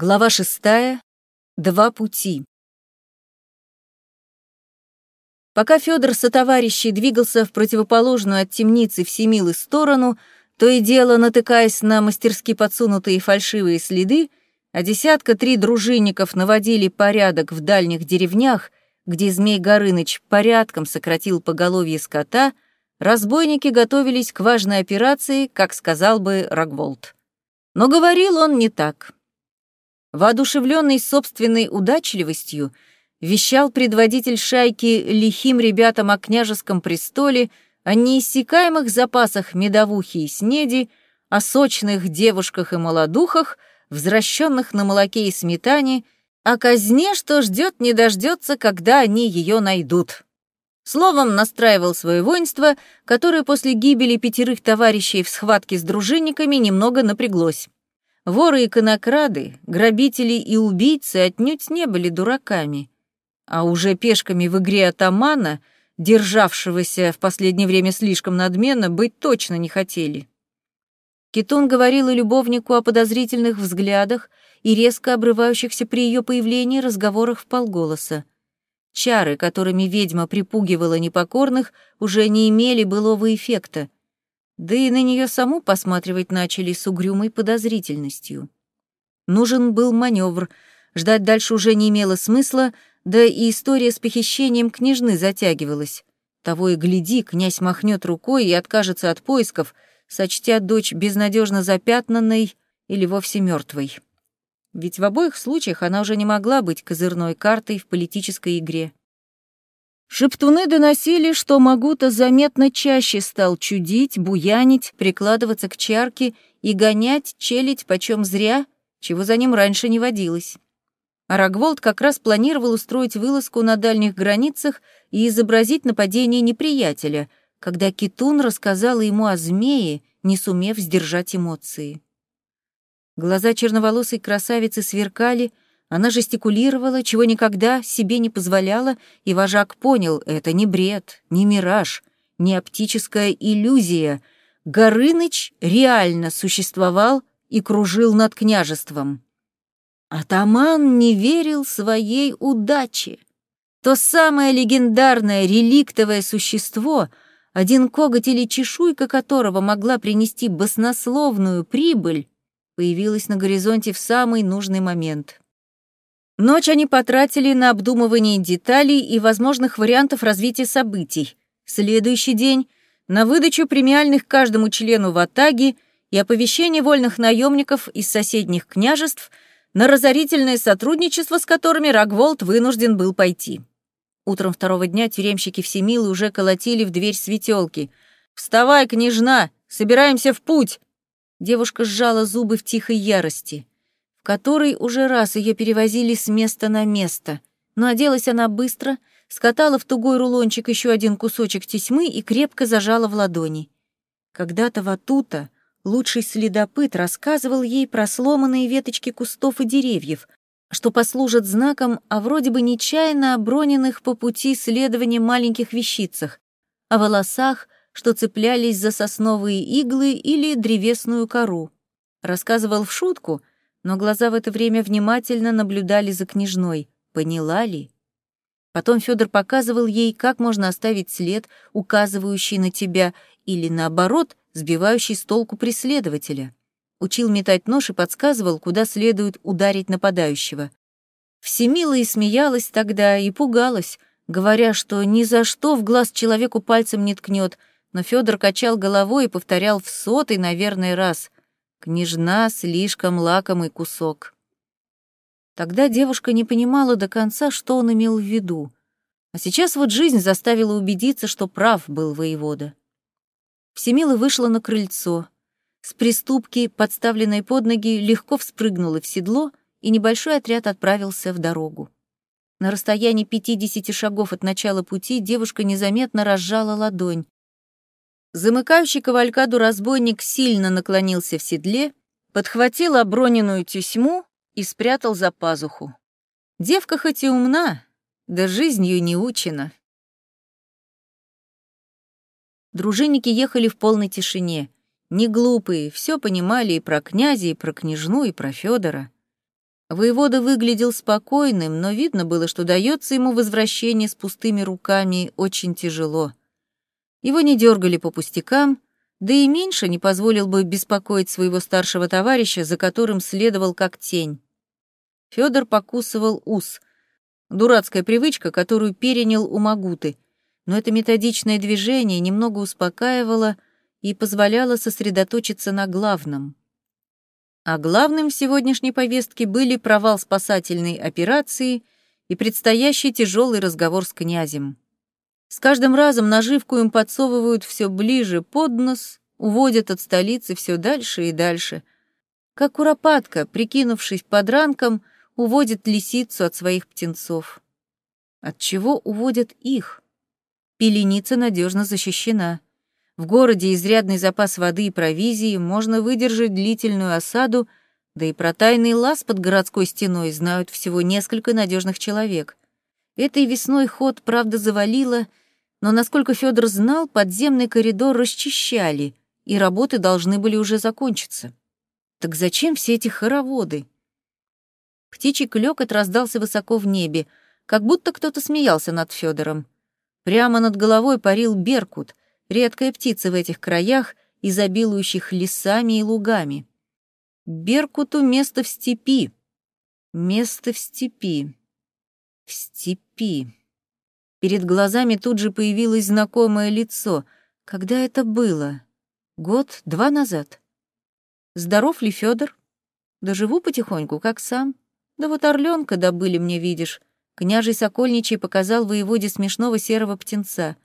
Глава шестая. Два пути. Пока Федор со товарищей двигался в противоположную от темницы Всемилы сторону, то и дело натыкаясь на мастерски подсунутые фальшивые следы, а десятка три дружинников наводили порядок в дальних деревнях, где Змей Горыныч порядком сократил поголовье скота, разбойники готовились к важной операции, как сказал бы Рогволд. Но говорил он не так. Воодушевленный собственной удачливостью, вещал предводитель шайки лихим ребятам о княжеском престоле, о неиссякаемых запасах медовухи и снеди, о сочных девушках и молодухах, взращенных на молоке и сметане, о казне, что ждет не дождется, когда они ее найдут. Словом, настраивал свое воинство, которое после гибели пятерых товарищей в схватке с дружинниками немного напряглось. Воры и конокрады, грабители и убийцы отнюдь не были дураками, а уже пешками в игре атамана, державшегося в последнее время слишком надменно, быть точно не хотели. Китон говорил и любовнику о подозрительных взглядах и резко обрывающихся при ее появлении разговорах в полголоса. Чары, которыми ведьма припугивала непокорных, уже не имели былого эффекта — да и на нее саму посматривать начали с угрюмой подозрительностью. Нужен был маневр, ждать дальше уже не имело смысла, да и история с похищением княжны затягивалась. Того и гляди, князь махнет рукой и откажется от поисков, сочтя дочь безнадежно запятнанной или вовсе мертвой. Ведь в обоих случаях она уже не могла быть козырной картой в политической игре. Шептуны доносили, что Магута заметно чаще стал чудить, буянить, прикладываться к чарке и гонять челядь почем зря, чего за ним раньше не водилось. Рогволд как раз планировал устроить вылазку на дальних границах и изобразить нападение неприятеля, когда Китун рассказала ему о змее, не сумев сдержать эмоции. Глаза черноволосой красавицы сверкали, она жестикулировала, чего никогда себе не позволяла, и вожак понял, это не бред, не мираж, не оптическая иллюзия. Горыныч реально существовал и кружил над княжеством. Атаман не верил своей удаче. То самое легендарное реликтовое существо, один коготь или чешуйка которого могла принести баснословную прибыль, появилось на горизонте в самый нужный момент. Ночь они потратили на обдумывание деталей и возможных вариантов развития событий. Следующий день — на выдачу премиальных каждому члену в Атаге и оповещение вольных наемников из соседних княжеств на разорительное сотрудничество, с которыми Рогволд вынужден был пойти. Утром второго дня тюремщики Всемилы уже колотили в дверь светелки. «Вставай, княжна! Собираемся в путь!» Девушка сжала зубы в тихой ярости в который уже раз ее перевозили с места на место. Но оделась она быстро, скатала в тугой рулончик еще один кусочек тесьмы и крепко зажала в ладони. Когда-то Ватута, лучший следопыт, рассказывал ей про сломанные веточки кустов и деревьев, что послужат знаком о вроде бы нечаянно оброненных по пути следования маленьких вещицах, о волосах, что цеплялись за сосновые иглы или древесную кору. Рассказывал в шутку — но глаза в это время внимательно наблюдали за княжной. Поняла ли? Потом Федор показывал ей, как можно оставить след, указывающий на тебя, или наоборот, сбивающий с толку преследователя. Учил метать нож и подсказывал, куда следует ударить нападающего. Всемила и смеялась тогда, и пугалась, говоря, что ни за что в глаз человеку пальцем не ткнет, но Федор качал головой и повторял в сотый, наверное, раз. Княжна — слишком лакомый кусок. Тогда девушка не понимала до конца, что он имел в виду. А сейчас вот жизнь заставила убедиться, что прав был воевода. Всемила вышла на крыльцо. С приступки, подставленной под ноги, легко вспрыгнула в седло, и небольшой отряд отправился в дорогу. На расстоянии пятидесяти шагов от начала пути девушка незаметно разжала ладонь. Замыкающий кавалькаду разбойник сильно наклонился в седле, подхватил оброненную тюсьму и спрятал за пазуху. Девка хоть и умна, да жизнью не учена. Дружинники ехали в полной тишине. Не глупые, все понимали и про князя, и про княжну, и про Федора. Воевода выглядел спокойным, но видно было, что дается ему возвращение с пустыми руками очень тяжело. Его не дергали по пустякам, да и меньше не позволил бы беспокоить своего старшего товарища, за которым следовал как тень. Федор покусывал ус. Дурацкая привычка, которую перенял у Магуты. Но это методичное движение немного успокаивало и позволяло сосредоточиться на главном. А главным в сегодняшней повестке были провал спасательной операции и предстоящий тяжелый разговор с князем. С каждым разом наживку им подсовывают все ближе под нос, уводят от столицы все дальше и дальше. Как куропатка, прикинувшись подранком, уводит лисицу от своих птенцов. От чего уводят их? Пеленица надежно защищена. В городе изрядный запас воды и провизии, можно выдержать длительную осаду, да и про тайный лаз под городской стеной знают всего несколько надежных человек. Этой весной ход, правда, завалило — но, насколько Федор знал, подземный коридор расчищали, и работы должны были уже закончиться. Так зачем все эти хороводы? Птичий клёкот раздался высоко в небе, как будто кто-то смеялся над Федором. Прямо над головой парил беркут, редкая птица в этих краях, изобилующих лесами и лугами. Беркуту место в степи. Место в степи. В степи. Перед глазами тут же появилось знакомое лицо. Когда это было? Год, два назад. Здоров ли Федор? Да живу потихоньку, как сам. Да вот орленка добыли мне, видишь. Княжий Сокольничий показал воеводе смешного серого птенца.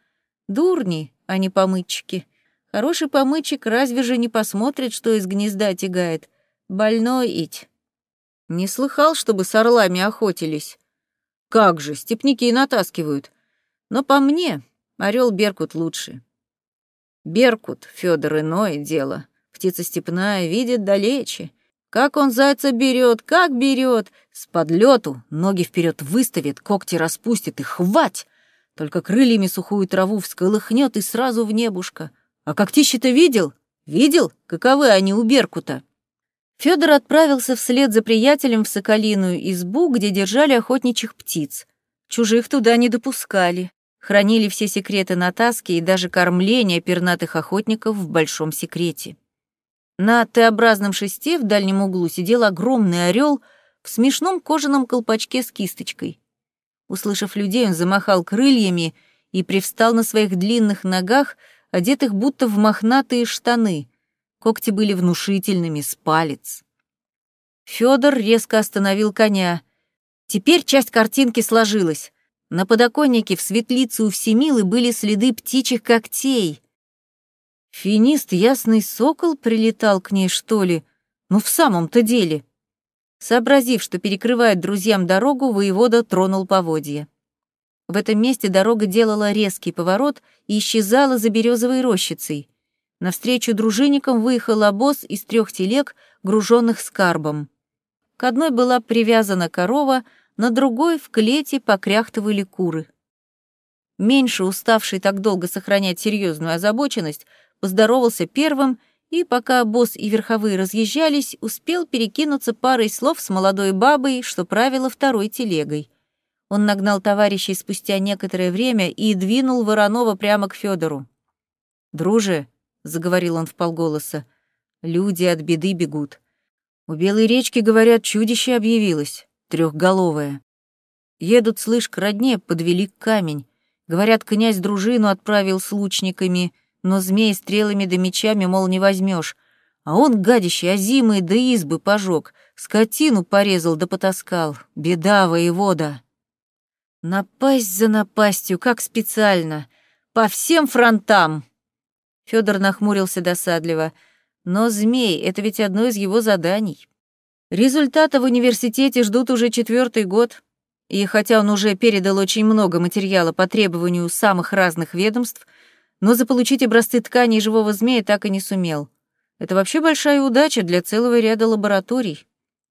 Дурни, а не помытчики. Хороший помытчик разве же не посмотрит, что из гнезда тягает? Больной ить. Не слыхал, чтобы с орлами охотились. Как же, степники и натаскивают. Но по мне, орел Беркут лучше. Беркут, Федор, иное дело. Птица степная видит далече. Как он зайца берет, как берет, с подлету ноги вперед выставит, когти распустит и хвать. Только крыльями сухую траву всколыхнет и сразу в небушка. А когтищи-то видел? Видел, каковы они у Беркута? Федор отправился вслед за приятелем в Соколиную избу, где держали охотничьих птиц. Чужих туда не допускали хранили все секреты Натаски и даже кормление пернатых охотников в большом секрете. На Т-образном шесте в дальнем углу сидел огромный орел в смешном кожаном колпачке с кисточкой. Услышав людей, он замахал крыльями и привстал на своих длинных ногах, одетых будто в мохнатые штаны. Когти были внушительными, с палец. Фёдор резко остановил коня. Теперь часть картинки сложилась. На подоконнике в светлице у Всемилы были следы птичьих когтей. Финист, ясный сокол, прилетал к ней, что ли? Ну, в самом-то деле. Сообразив, что перекрывает друзьям дорогу, воевода тронул поводья. В этом месте дорога делала резкий поворот и исчезала за березовой рощицей. Навстречу дружинникам выехал обоз из трех телег, груженных скарбом. К одной была привязана корова, на другой в клете покряхтывали куры. Меньше уставший так долго сохранять серьезную озабоченность, поздоровался первым и, пока босс и верховые разъезжались, успел перекинуться парой слов с молодой бабой, что правила второй телегой. Он нагнал товарищей спустя некоторое время и двинул Воронова прямо к Федору. «Друже», — заговорил он вполголоса, — «люди от беды бегут. У Белой речки, говорят, чудище объявилось трехголовая. Едут, слышь, к родне, подвели камень. Говорят, князь дружину отправил с лучниками, но змей стрелами да мечами, мол, не возьмешь. А он, гадище, озимые да избы пожег, скотину порезал да потаскал. Беда, воевода. Напасть за напастью, как специально. По всем фронтам. Федор нахмурился досадливо. Но змей — это ведь одно из его заданий. Результата в университете ждут уже четвертый год, и хотя он уже передал очень много материала по требованию самых разных ведомств, но заполучить образцы тканей живого змея так и не сумел. Это вообще большая удача для целого ряда лабораторий.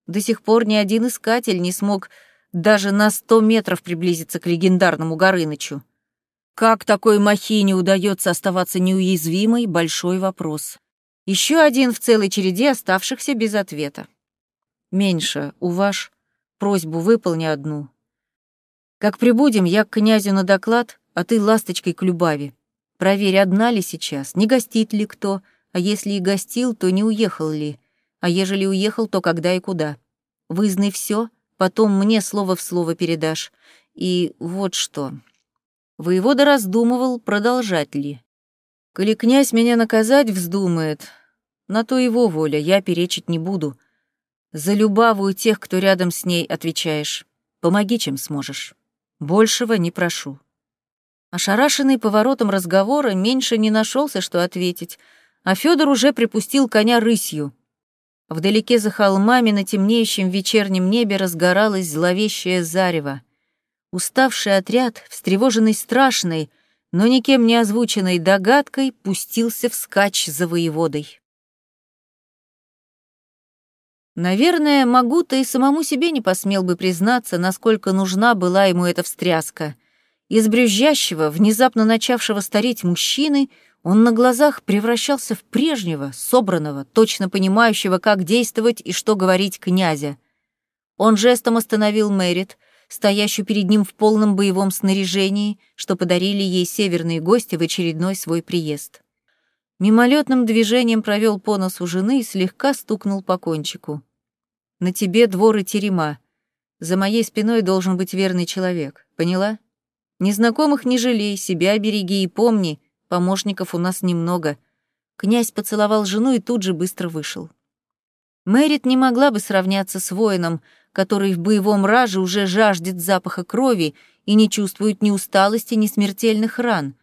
До сих пор ни один искатель не смог даже на сто метров приблизиться к легендарному Горынычу. Как такой махине удается оставаться неуязвимой — большой вопрос. Еще один в целой череде оставшихся без ответа. Меньше, у ваш. просьбу выполни одну. Как прибудем, я к князю на доклад, а ты ласточкой к Любави. Проверь, одна ли сейчас, не гостит ли кто, а если и гостил, то не уехал ли, а ежели уехал, то когда и куда. Вызнай все, потом мне слово в слово передашь. И вот что. Воевода раздумывал, продолжать ли. Коли князь меня наказать вздумает, на то его воля, я перечить не буду. За Любаву тех, кто рядом с ней, отвечаешь. Помоги, чем сможешь. Большего не прошу. Ошарашенный поворотом разговора, меньше не нашелся, что ответить, а Федор уже припустил коня рысью. Вдалеке за холмами на темнеющем вечернем небе разгоралось зловещее зарево. Уставший отряд, встревоженный страшной, но никем не озвученной догадкой, пустился вскачь за воеводой. Наверное, Магута и самому себе не посмел бы признаться, насколько нужна была ему эта встряска. Из брюзжащего, внезапно начавшего стареть мужчины, он на глазах превращался в прежнего, собранного, точно понимающего, как действовать и что говорить князя. Он жестом остановил Мэрит, стоящую перед ним в полном боевом снаряжении, что подарили ей северные гости в очередной свой приезд. Мимолетным движением провел по носу жены и слегка стукнул по кончику. «На тебе двор и терема. За моей спиной должен быть верный человек. Поняла? Незнакомых не жалей, себя береги и помни, помощников у нас немного». Князь поцеловал жену и тут же быстро вышел. Мэрит не могла бы сравняться с воином, который в боевом раже уже жаждет запаха крови и не чувствует ни усталости, ни смертельных ран.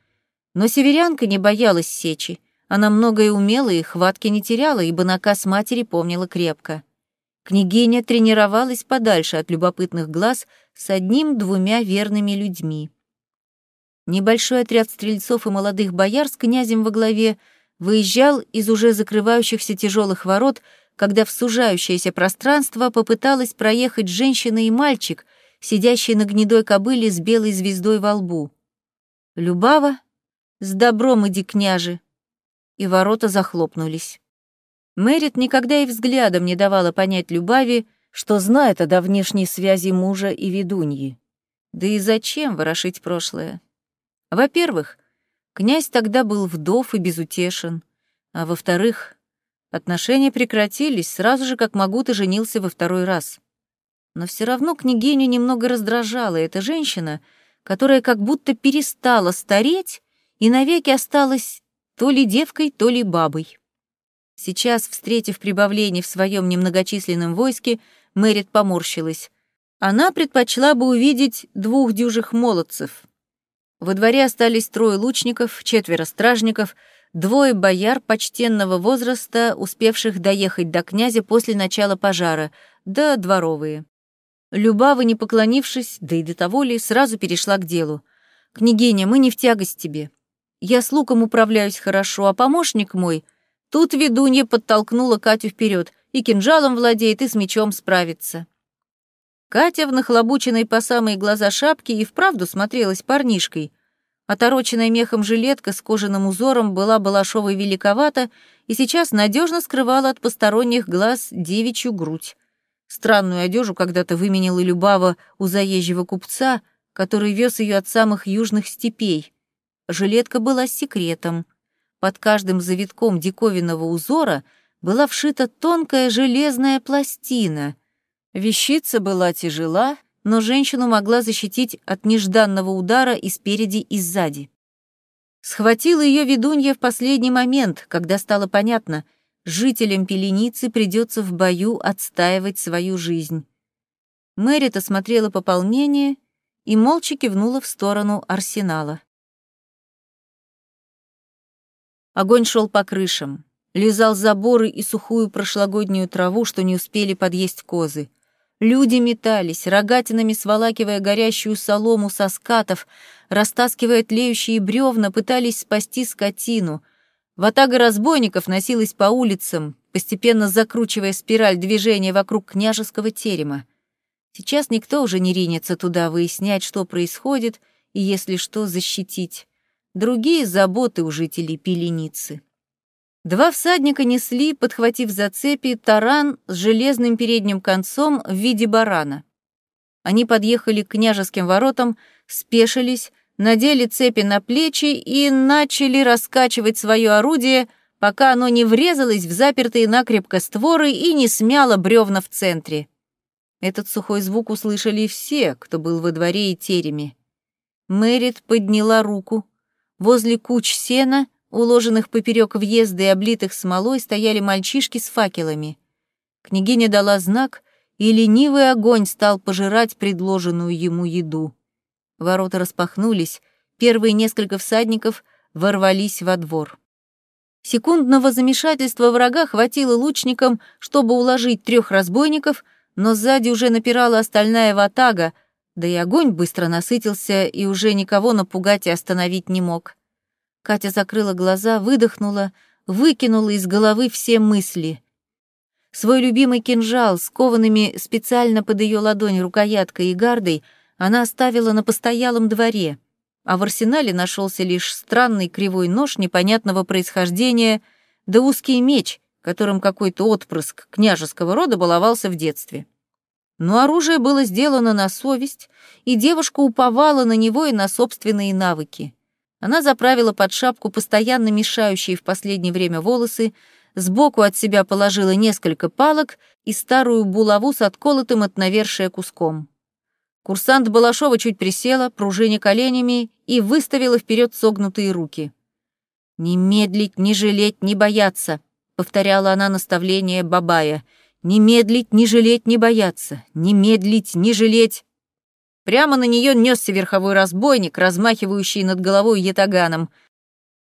Но северянка не боялась сечи. Она многое умела и хватки не теряла, ибо наказ матери помнила крепко. Княгиня тренировалась подальше от любопытных глаз с одним-двумя верными людьми. Небольшой отряд стрельцов и молодых бояр с князем во главе выезжал из уже закрывающихся тяжелых ворот когда в сужающееся пространство попыталась проехать женщина и мальчик, сидящий на гнедой кобыле с белой звездой во лбу. Любава, с добром иди, княже. И ворота захлопнулись. Мэрит никогда и взглядом не давала понять Любави, что знает о давнешней связи мужа и ведуньи. Да и зачем ворошить прошлое? Во-первых, князь тогда был вдов и безутешен, а во-вторых, Отношения прекратились сразу же, как Магута женился во второй раз. Но все равно княгиню немного раздражала эта женщина, которая как будто перестала стареть и навеки осталась то ли девкой, то ли бабой. Сейчас, встретив прибавление в своем немногочисленном войске, Мэрит поморщилась. Она предпочла бы увидеть двух дюжих молодцев. Во дворе остались трое лучников, четверо стражников — двое бояр почтенного возраста, успевших доехать до князя после начала пожара, да дворовые. Любава, не поклонившись, да и до того ли, сразу перешла к делу. «Княгиня, мы не в тягость тебе. Я с луком управляюсь хорошо, а помощник мой...» Тут ведунья подтолкнула Катю вперед, и кинжалом владеет, и с мечом справится. Катя в нахлобученной по самые глаза шапке и вправду смотрелась парнишкой — Отороченная мехом жилетка с кожаным узором была балашовой великовата и сейчас надежно скрывала от посторонних глаз девичью грудь. Странную одежу когда-то выменила Любава у заезжего купца, который вез ее от самых южных степей. Жилетка была секретом. Под каждым завитком диковинного узора была вшита тонкая железная пластина. Вещица была тяжела — но женщину могла защитить от нежданного удара и спереди, и сзади. Схватила ее ведунья в последний момент, когда стало понятно, жителям Пеленицы придется в бою отстаивать свою жизнь. Мэрита смотрела пополнение и молча кивнула в сторону арсенала. Огонь шел по крышам, лизал заборы и сухую прошлогоднюю траву, что не успели подъесть козы. Люди метались, рогатинами сволакивая горящую солому со скатов, растаскивая тлеющие бревна, пытались спасти скотину. Ватага разбойников носилась по улицам, постепенно закручивая спираль движения вокруг княжеского терема. Сейчас никто уже не ринется туда выяснять, что происходит, и, если что, защитить. Другие заботы у жителей Пеленицы. Два всадника несли, подхватив за цепи, таран с железным передним концом в виде барана. Они подъехали к княжеским воротам, спешились, надели цепи на плечи и начали раскачивать свое орудие, пока оно не врезалось в запертые накрепко створы и не смяло бревна в центре. Этот сухой звук услышали все, кто был во дворе и тереме. Мэрит подняла руку. Возле куч сена, уложенных поперек въезда и облитых смолой, стояли мальчишки с факелами. Княгиня дала знак, и ленивый огонь стал пожирать предложенную ему еду. Ворота распахнулись, первые несколько всадников ворвались во двор. Секундного замешательства врага хватило лучникам, чтобы уложить трех разбойников, но сзади уже напирала остальная ватага, да и огонь быстро насытился и уже никого напугать и остановить не мог. Катя закрыла глаза, выдохнула, выкинула из головы все мысли. Свой любимый кинжал, скованными специально под ее ладонь рукояткой и гардой, она оставила на постоялом дворе, а в арсенале нашелся лишь странный кривой нож непонятного происхождения да узкий меч, которым какой-то отпрыск княжеского рода баловался в детстве. Но оружие было сделано на совесть, и девушка уповала на него и на собственные навыки. Она заправила под шапку постоянно мешающие в последнее время волосы, сбоку от себя положила несколько палок и старую булаву с отколотым от навершия куском. Курсант Балашова чуть присела, пружиня коленями, и выставила вперед согнутые руки. «Не медлить, не жалеть, не бояться», — повторяла она наставление Бабая. «Не медлить, не жалеть, не бояться. Не медлить, не жалеть». Прямо на нее несся верховой разбойник, размахивающий над головой ятаганом.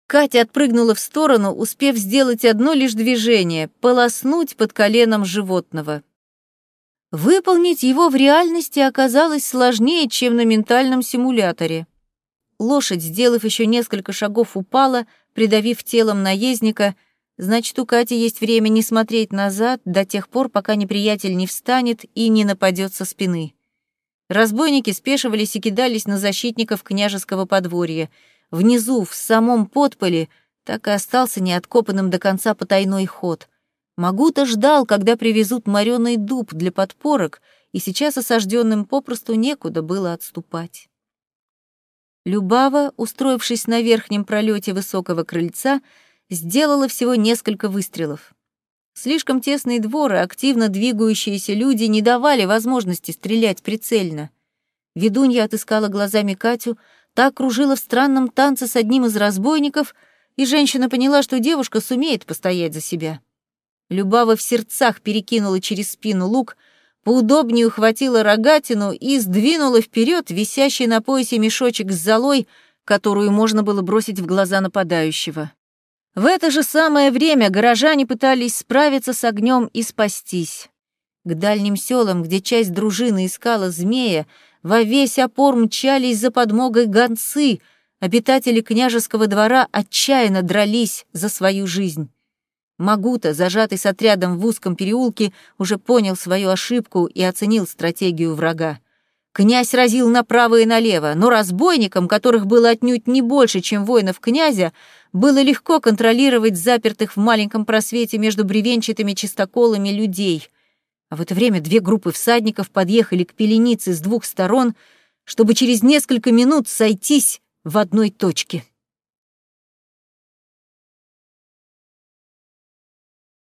Катя отпрыгнула в сторону, успев сделать одно лишь движение — полоснуть под коленом животного. Выполнить его в реальности оказалось сложнее, чем на ментальном симуляторе. Лошадь, сделав еще несколько шагов, упала, придавив телом наездника, значит, у Кати есть время не смотреть назад до тех пор, пока неприятель не встанет и не нападет со спины. Разбойники спешивались и кидались на защитников княжеского подворья — Внизу, в самом подполе, так и остался неоткопанным до конца потайной ход. Магута ждал, когда привезут морёный дуб для подпорок, и сейчас осажденным попросту некуда было отступать. Любава, устроившись на верхнем пролете высокого крыльца, сделала всего несколько выстрелов. Слишком тесные дворы, активно двигающиеся люди не давали возможности стрелять прицельно. Ведунья отыскала глазами Катю, Та кружила в странном танце с одним из разбойников, и женщина поняла, что девушка сумеет постоять за себя. Любава в сердцах перекинула через спину лук, поудобнее ухватила рогатину и сдвинула вперед висящий на поясе мешочек с золой, которую можно было бросить в глаза нападающего. В это же самое время горожане пытались справиться с огнем и спастись. К дальним селам, где часть дружины искала змея, во весь опор мчались за подмогой гонцы, обитатели княжеского двора отчаянно дрались за свою жизнь. Магута, зажатый с отрядом в узком переулке, уже понял свою ошибку и оценил стратегию врага. Князь разил направо и налево, но разбойникам, которых было отнюдь не больше, чем воинов князя, было легко контролировать запертых в маленьком просвете между бревенчатыми чистоколами людей — а в это время две группы всадников подъехали к пеленице с двух сторон, чтобы через несколько минут сойтись в одной точке.